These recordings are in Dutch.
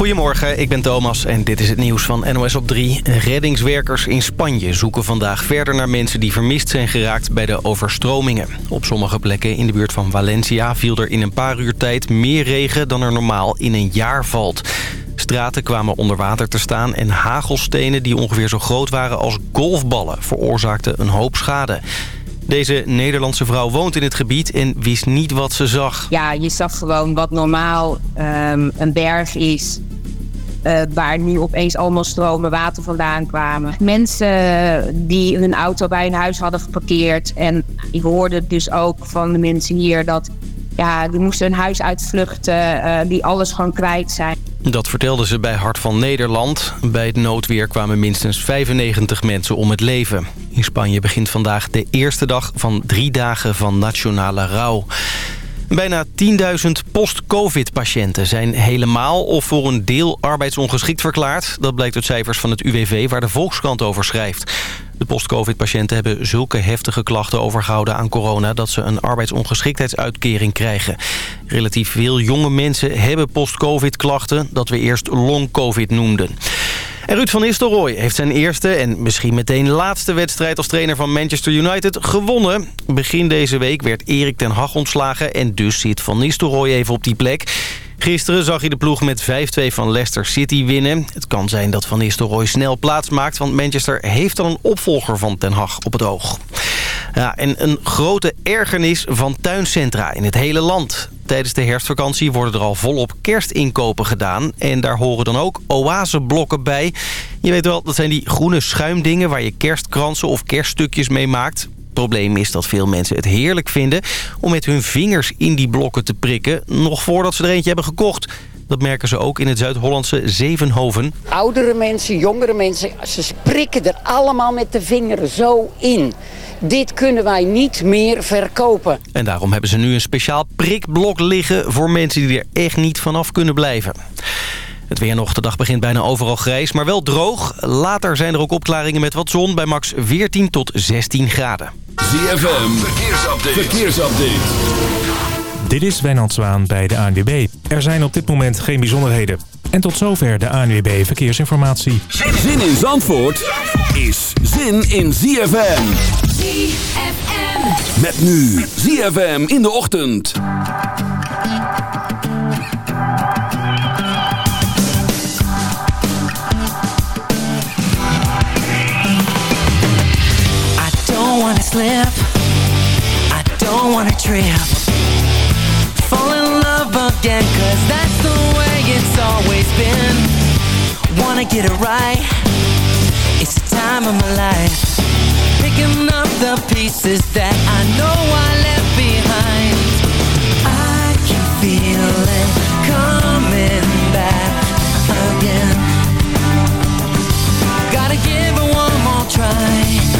Goedemorgen, ik ben Thomas en dit is het nieuws van NOS op 3. Reddingswerkers in Spanje zoeken vandaag verder naar mensen die vermist zijn geraakt bij de overstromingen. Op sommige plekken in de buurt van Valencia viel er in een paar uur tijd meer regen dan er normaal in een jaar valt. Straten kwamen onder water te staan en hagelstenen die ongeveer zo groot waren als golfballen veroorzaakten een hoop schade. Deze Nederlandse vrouw woont in het gebied en wist niet wat ze zag. Ja, je zag gewoon wat normaal um, een berg is. Uh, waar nu opeens allemaal stromen water vandaan kwamen. Mensen die hun auto bij hun huis hadden geparkeerd. En ik hoorde dus ook van de mensen hier dat ja, die moesten hun huis uitvluchten, uh, die alles gewoon kwijt zijn. Dat vertelden ze bij Hart van Nederland. Bij het noodweer kwamen minstens 95 mensen om het leven. In Spanje begint vandaag de eerste dag van drie dagen van nationale rouw. Bijna 10.000 post-covid-patiënten zijn helemaal of voor een deel arbeidsongeschikt verklaard. Dat blijkt uit cijfers van het UWV waar de Volkskrant over schrijft. De post-covid-patiënten hebben zulke heftige klachten overgehouden aan corona... dat ze een arbeidsongeschiktheidsuitkering krijgen. Relatief veel jonge mensen hebben post-covid-klachten... dat we eerst long-covid noemden. En Ruud van Nistelrooy heeft zijn eerste en misschien meteen laatste wedstrijd als trainer van Manchester United gewonnen. Begin deze week werd Erik ten Hag ontslagen en dus zit Van Nistelrooy even op die plek. Gisteren zag hij de ploeg met 5-2 van Leicester City winnen. Het kan zijn dat Van Nistelrooy snel plaats maakt... want Manchester heeft al een opvolger van Ten Hag op het oog. Ja, en een grote ergernis van tuincentra in het hele land. Tijdens de herfstvakantie worden er al volop kerstinkopen gedaan. En daar horen dan ook oaseblokken bij. Je weet wel, dat zijn die groene schuimdingen... waar je kerstkransen of kerststukjes mee maakt probleem is dat veel mensen het heerlijk vinden... om met hun vingers in die blokken te prikken... nog voordat ze er eentje hebben gekocht. Dat merken ze ook in het Zuid-Hollandse Zevenhoven. Oudere mensen, jongere mensen, ze prikken er allemaal met de vinger zo in. Dit kunnen wij niet meer verkopen. En daarom hebben ze nu een speciaal prikblok liggen... voor mensen die er echt niet vanaf kunnen blijven. Het weer nog, de dag begint bijna overal grijs, maar wel droog. Later zijn er ook opklaringen met wat zon bij max 14 tot 16 graden. ZFM, verkeersupdate. verkeersupdate. Dit is Wijnand Zwaan bij de ANWB. Er zijn op dit moment geen bijzonderheden. En tot zover de ANWB Verkeersinformatie. Zin in Zandvoort is zin in ZFM. ZFM. Met nu ZFM in de ochtend. Wanna slip. I don't wanna trip. Fall in love again Cause that's the way it's always been. Wanna get it right. It's the time of my life. Picking up the pieces that I know I left behind. I can feel it coming back again. Gotta give it one more try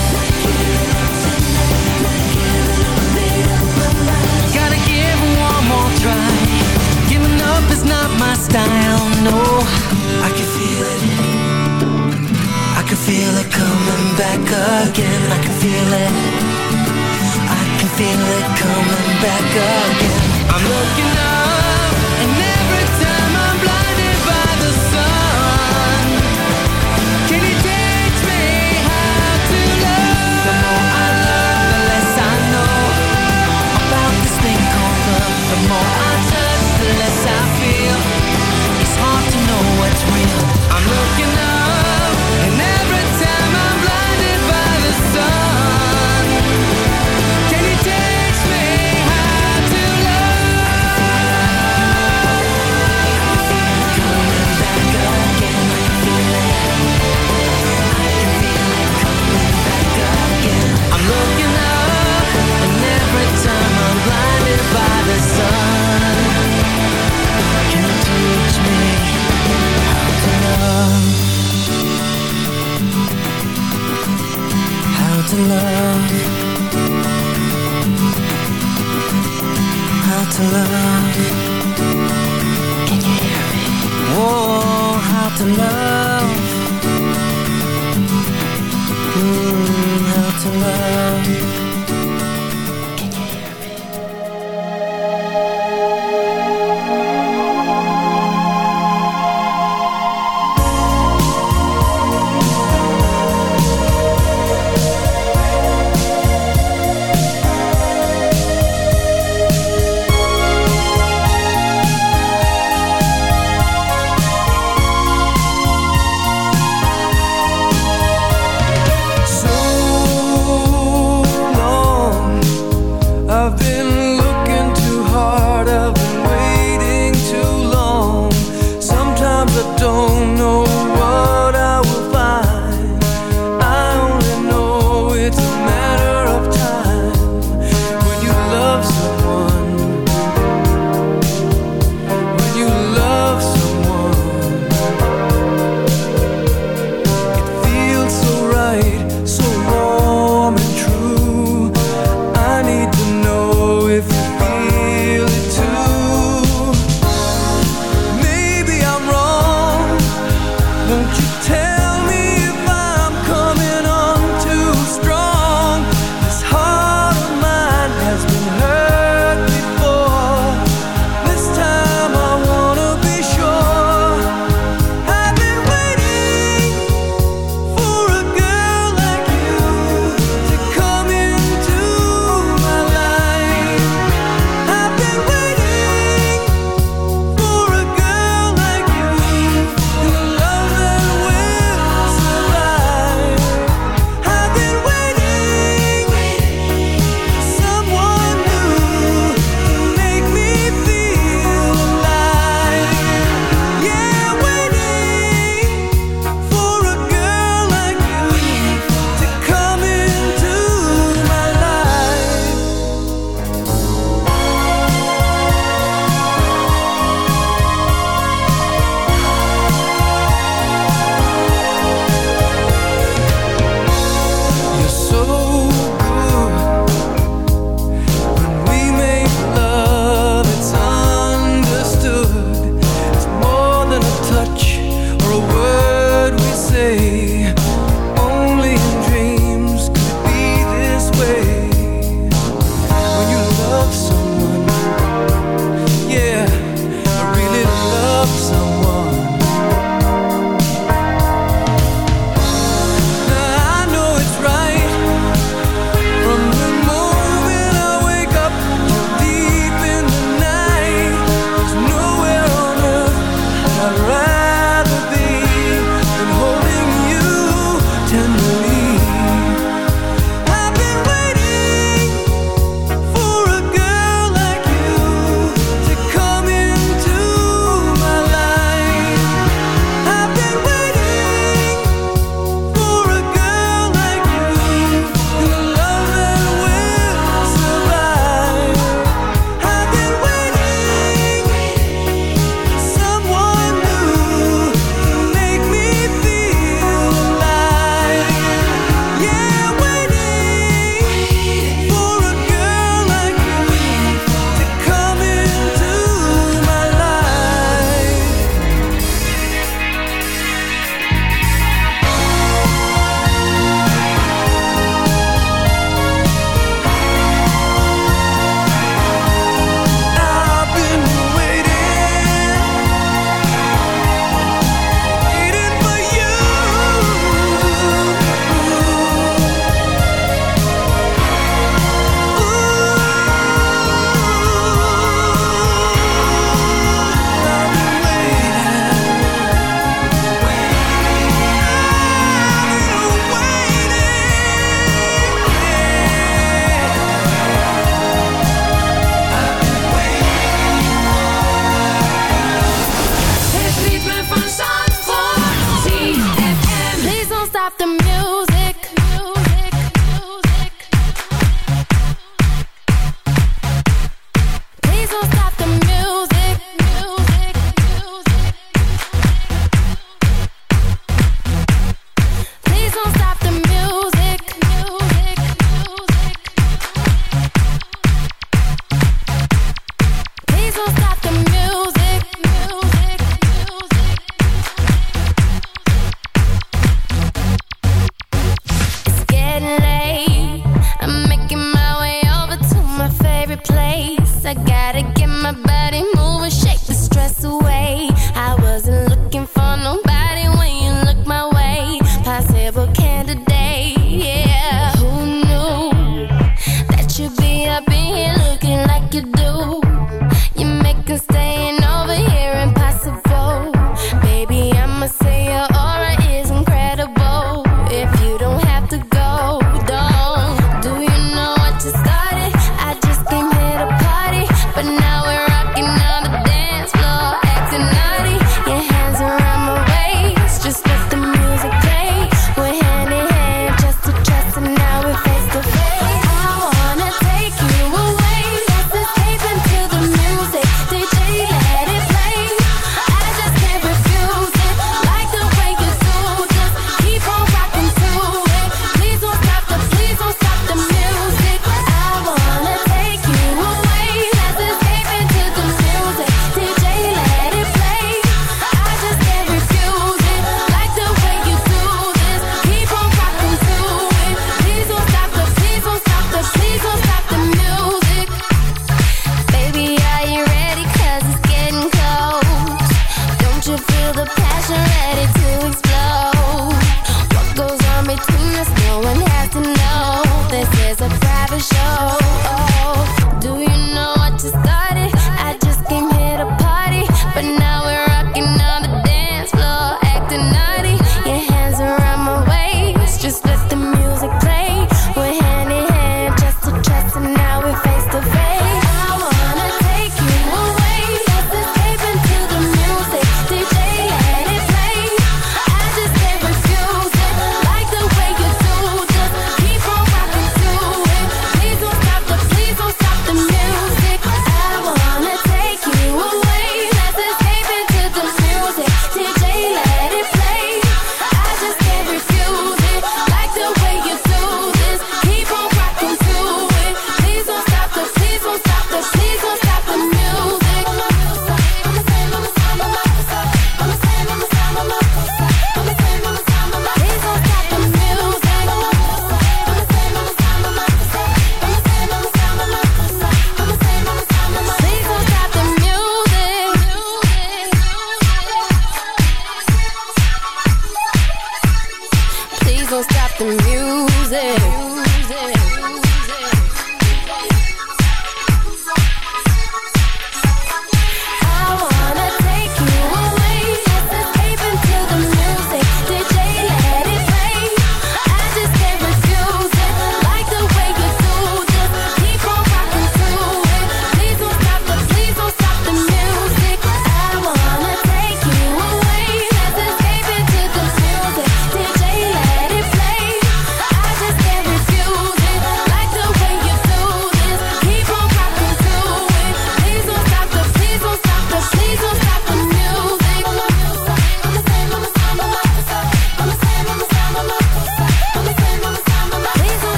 not my style, no. I can feel it. I can feel it coming back again. I can feel it. I can feel it coming back again. I'm looking up And every time I'm blinded by the sun. Can you teach me how to love? The more I the less I know About this thing called love. More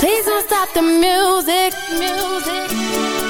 Please don't stop the music. Music.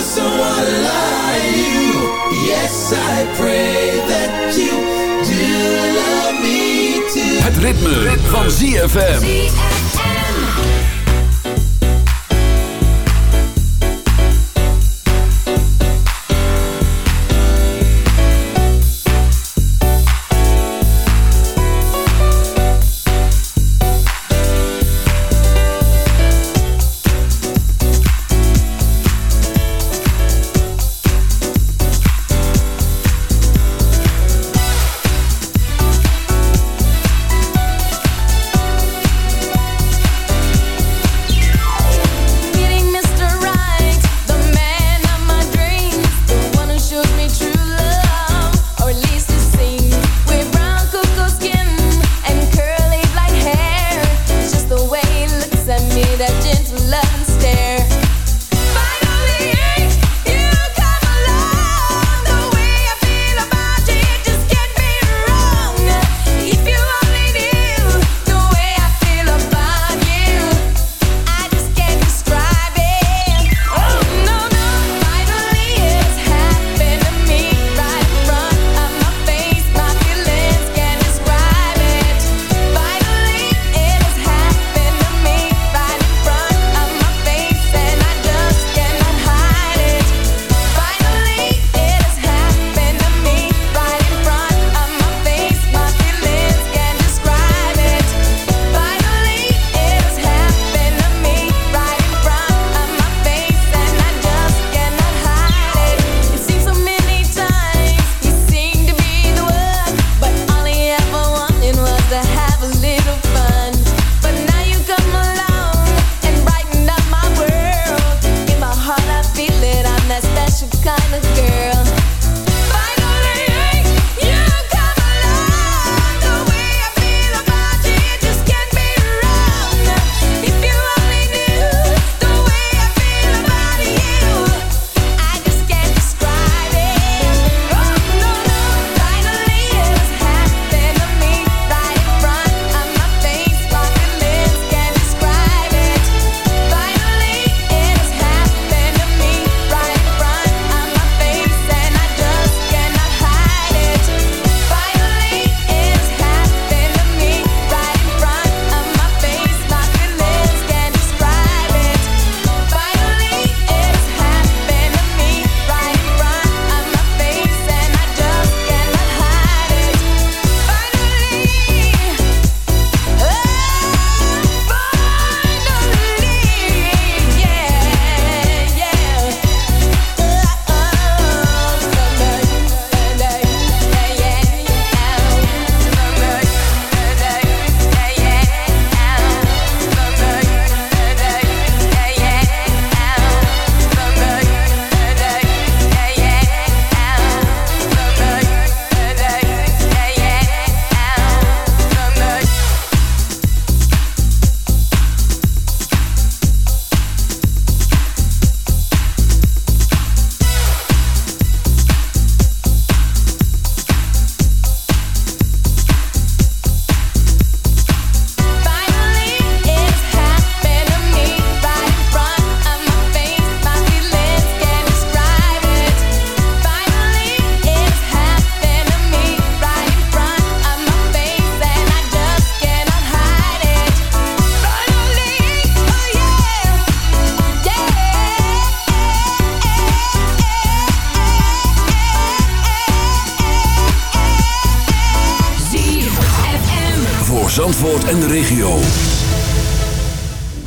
for someone like you. Yes, I pray that you do love me too. Het ritme, ritme. van ZFM.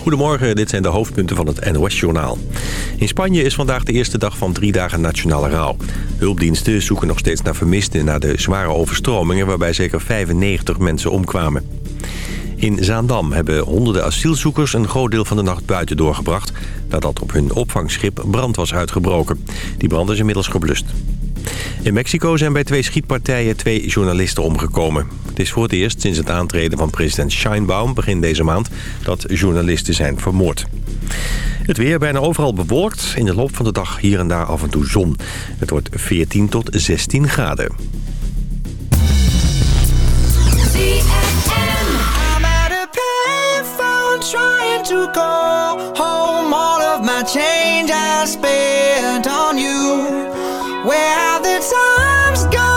Goedemorgen, dit zijn de hoofdpunten van het NOS-journaal. In Spanje is vandaag de eerste dag van drie dagen nationale rouw. Hulpdiensten zoeken nog steeds naar vermisten na de zware overstromingen... waarbij zeker 95 mensen omkwamen. In Zaandam hebben honderden asielzoekers een groot deel van de nacht buiten doorgebracht... nadat op hun opvangschip brand was uitgebroken. Die brand is inmiddels geblust. In Mexico zijn bij twee schietpartijen twee journalisten omgekomen. Het is voor het eerst sinds het aantreden van president Scheinbaum begin deze maand dat journalisten zijn vermoord. Het weer bijna overal bewolkt. In de loop van de dag hier en daar af en toe zon. Het wordt 14 tot 16 graden. Where have the times gone?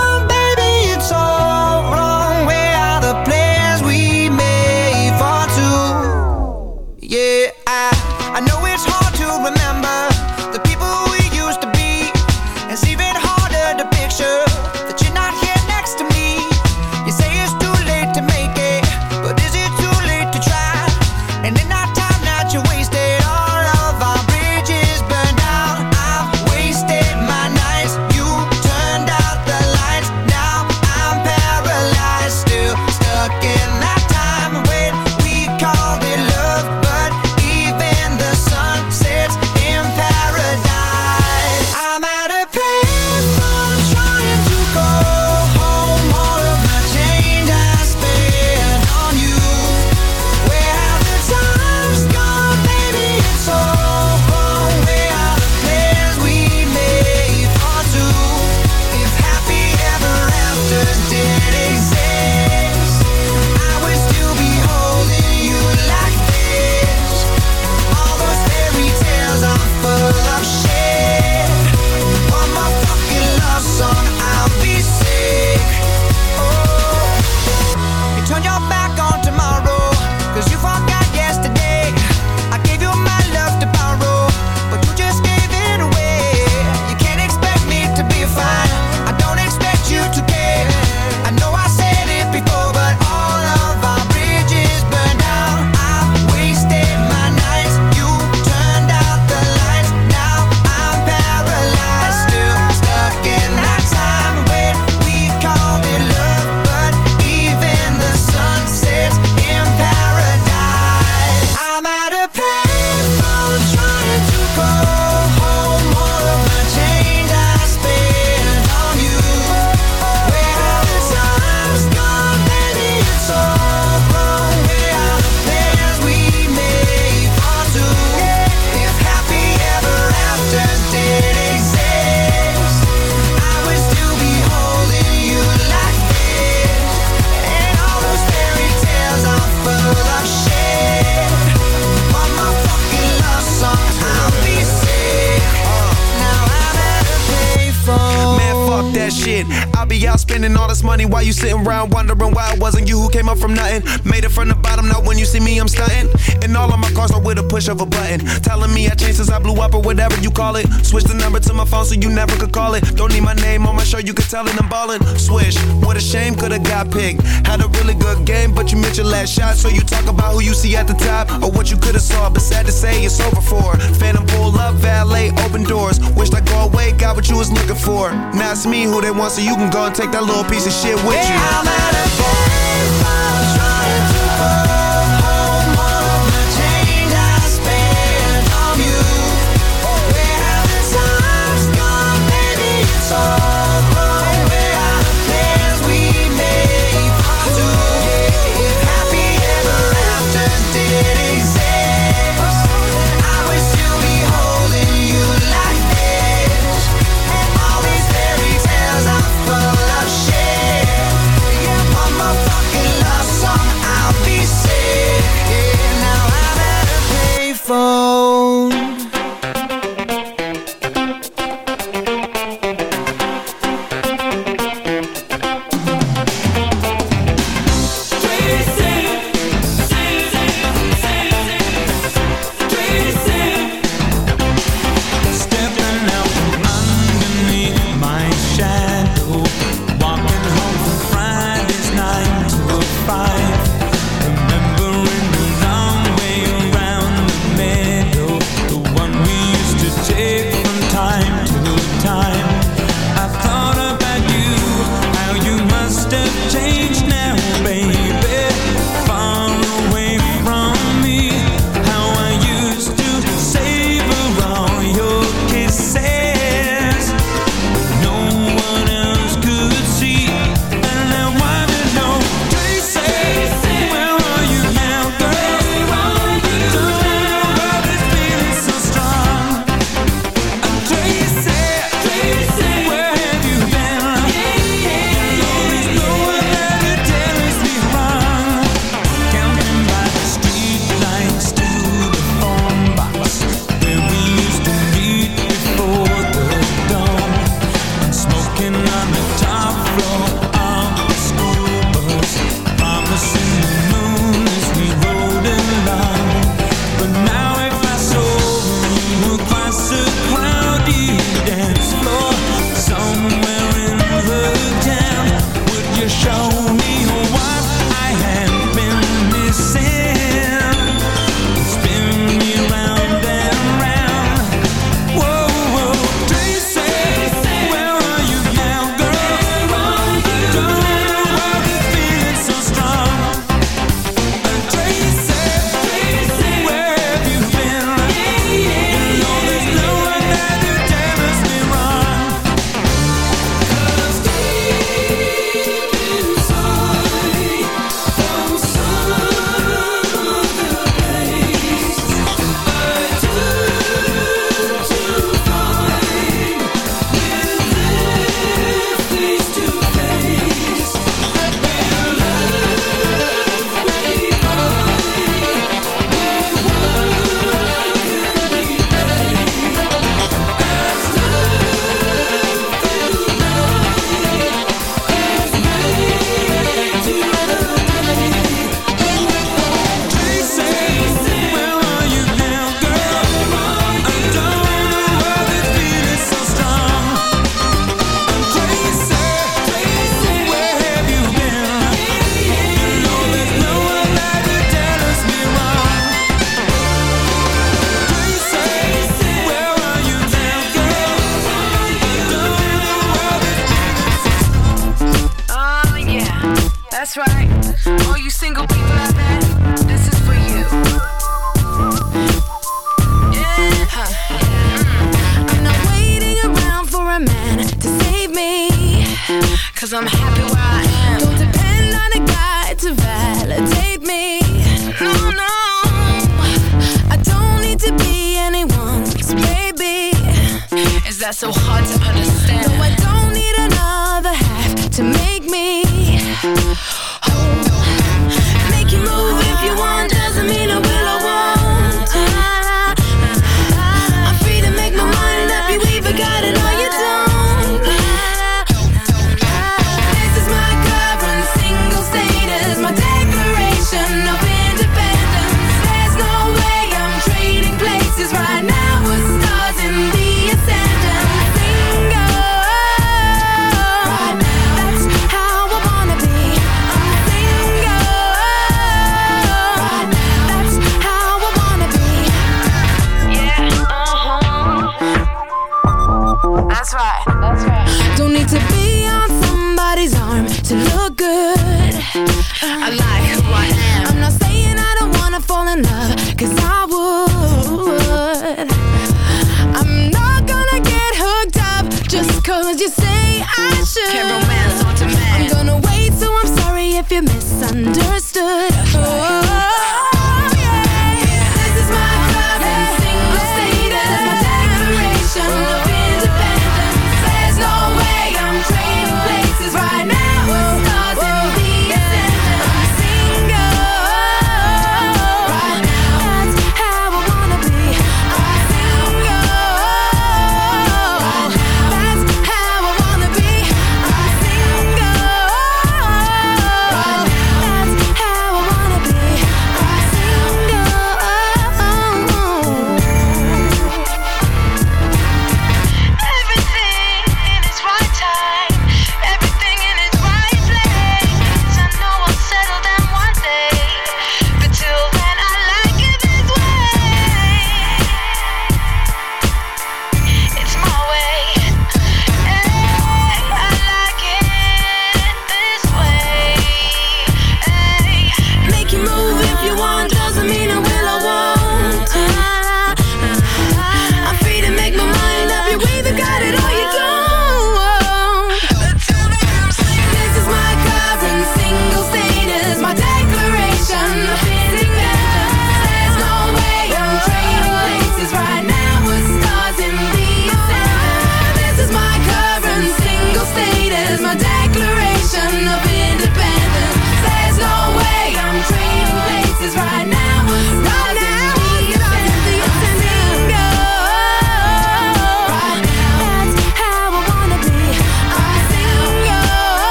spending all this money while you sitting around wondering why it wasn't you who came up from nothing. Made it from the bottom, now when you see me, I'm stunting. And all of my cars are with a push of a button. Telling me I changed since I blew up or whatever you call it. Switch the number to my phone so you never could call it. Don't need my name on my show, you could tell it I'm ballin'. Swish, what a shame, could've got picked. Had a really good game, but you missed your last shot. So you talk about who you see at the top or what you could've saw. But sad to say, it's over for. Phantom pull up, valet, open doors. Wished I go away, got what you was looking for. Now it's me who they want, so you can go and take that little piece of shit with you.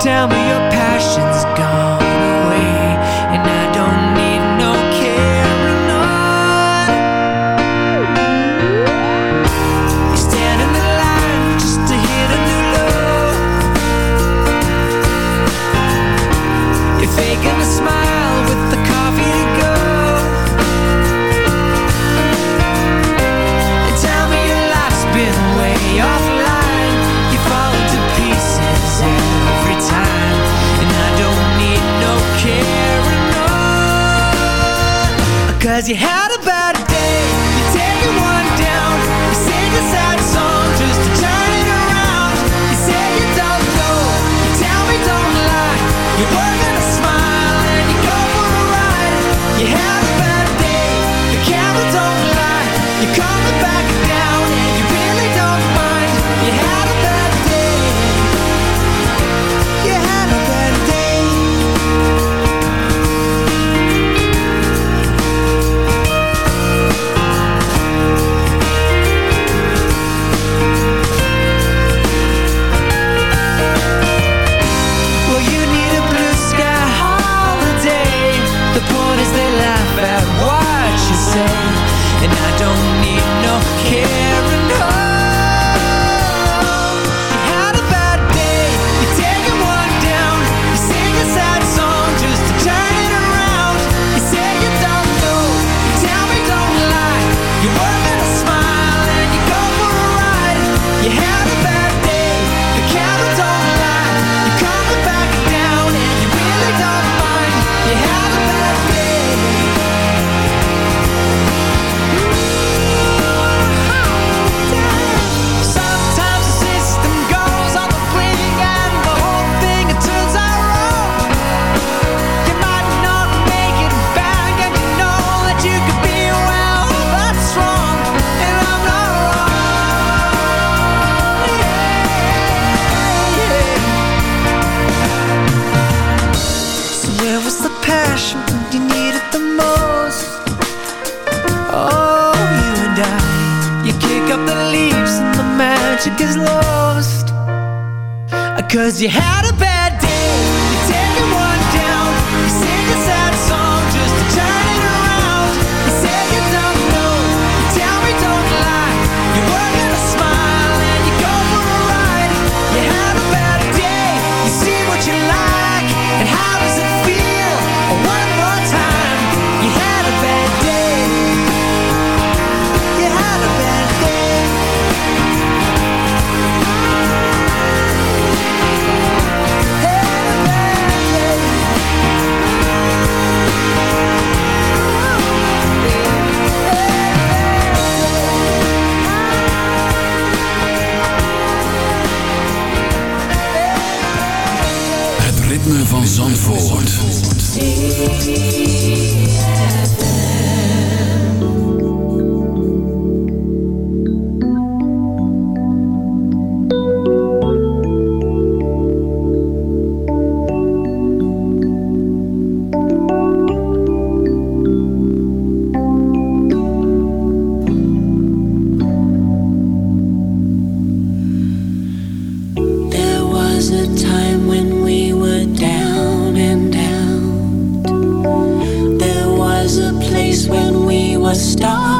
Tell me your passion. Cause you had A stop.